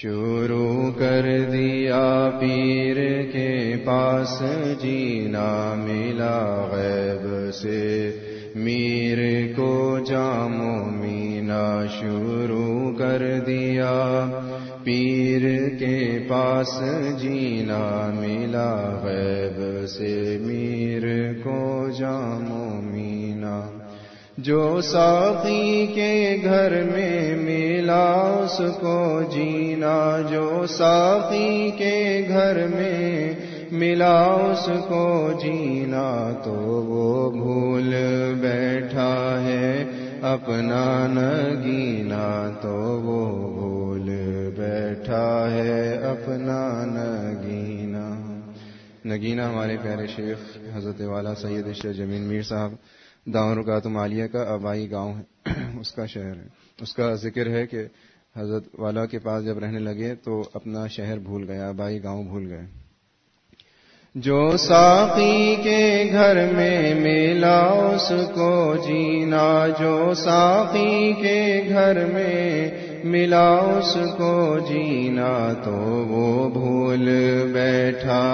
شروع کر دیا پیر کے پاس جینا ملا غیب سے۔ میر کو جامو مینا شروع کر دیا۔ پیر کے پاس جینا ملا غیب سے۔ میر جو ساقی کے گھر میں ملا اس کو جینا، جو ساقی کے گھر میں ملا اس کو جینا تو وہ بھول بیٹھا ہے اپنا نگینا تو وہ بھول بیٹھا ہے اپنا نگینا۔ نگینا ہمارے پیارے شیخ حضرت والا سید اشر جمین میر صاحب داؤں رکات مالیہ کا آبائی گاؤں ہے، اس کا شہر ہے۔ اس کا ذکر ہے کہ حضرت والا کے پاس جب رہنے لگے تو اپنا شہر بھول گیا، آبائی گاؤں بھول گئے۔ جو ساقی کے گھر میں ملا، اس کو جینا۔ جو ساقی کے گھر میں ملا، اس کو جینا۔ تو وہ بھول بیٹھا۔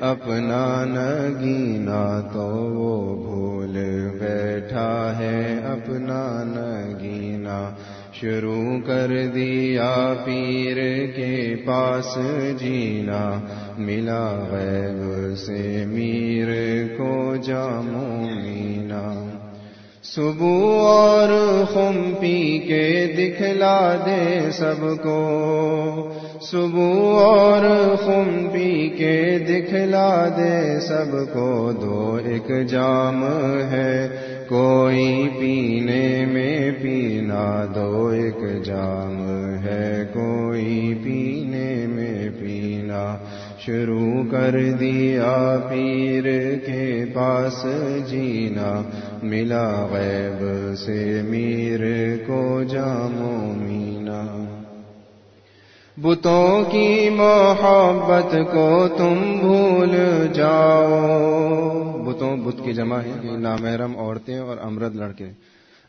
اپنا نگینا تو وہ بھول بیٹھا ہے اپنا نگینا شروع کر دیا پیر کے پاس جینا۔ ملا غیب سے میر کو جامو مینا صبح اور خم پی کے دکھلا دے سب کو۔ صبح اور خم پی کے دکھلا دے سب کو۔ دو ایک جام ہے، کوئی پینے میں پینا۔ دو ایک جام شروع کر دیا، پیر کے پاس جینا۔ ملا غیب سے میر کو جامو مینا۔ بتوں کی محبت کو تم بھول جاؤ۔ بتوں، بت کی جمع ہے یعنی نامحرم عورتیں اور امرد لڑکے۔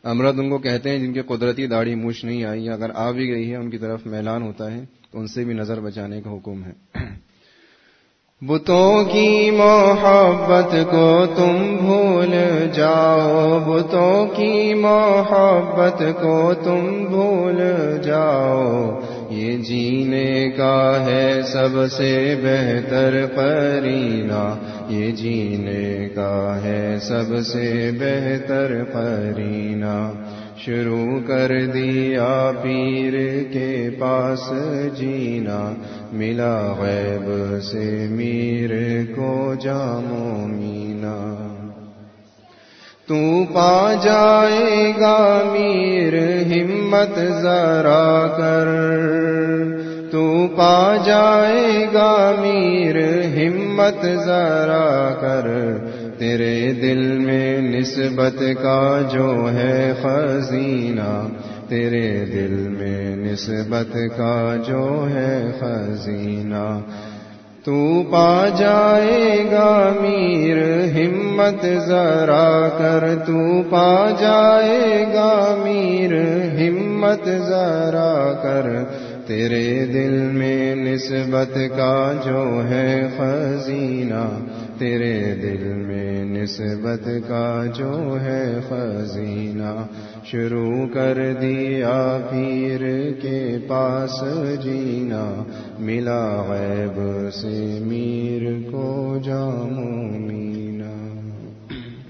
امرد ان کو کہتے ہیں جن کے قدرتی داڑھی موچ نہیں آئی، اگر آ بھی گئی ہے، ان کی طرف میلان ہوتا ہے، تو ان سے بھی نظر بچانے کا حکم ہے۔ بتوں کی محبت کو تم بھول جاؤ، بتوں کی محبت کو تم بھول جاؤ۔ یہ جینے کا ہے سب سے بہتر قرینہ یہ جینے کا ہے سب سے بہتر قرینہ شروع کر دیا پیر کے پاس جینا، ملا غیب سے میر کو جامو مینا۔ تو پا جائے گا میر، ہمت ذرا کر۔ تو پا جائے گا میر، ہمت ذرا کر۔ تیرے دل میں نسبت کا جو ہے خزینہ، تیرے دل میں نسبت کا جو ہے خزینہ۔ تو پا جائے گا میر، ہمت ذرا کر۔ تو پا جائے گا میر، ہمت ذرا کر۔ تیرے دل میں نسبت کا جو ہے خزینہ تیرے دل میں نسبت کا جو ہے خزینہ، شروع کر دیا پیر کے پاس جینا، ملا غیب سے میر کو جاموں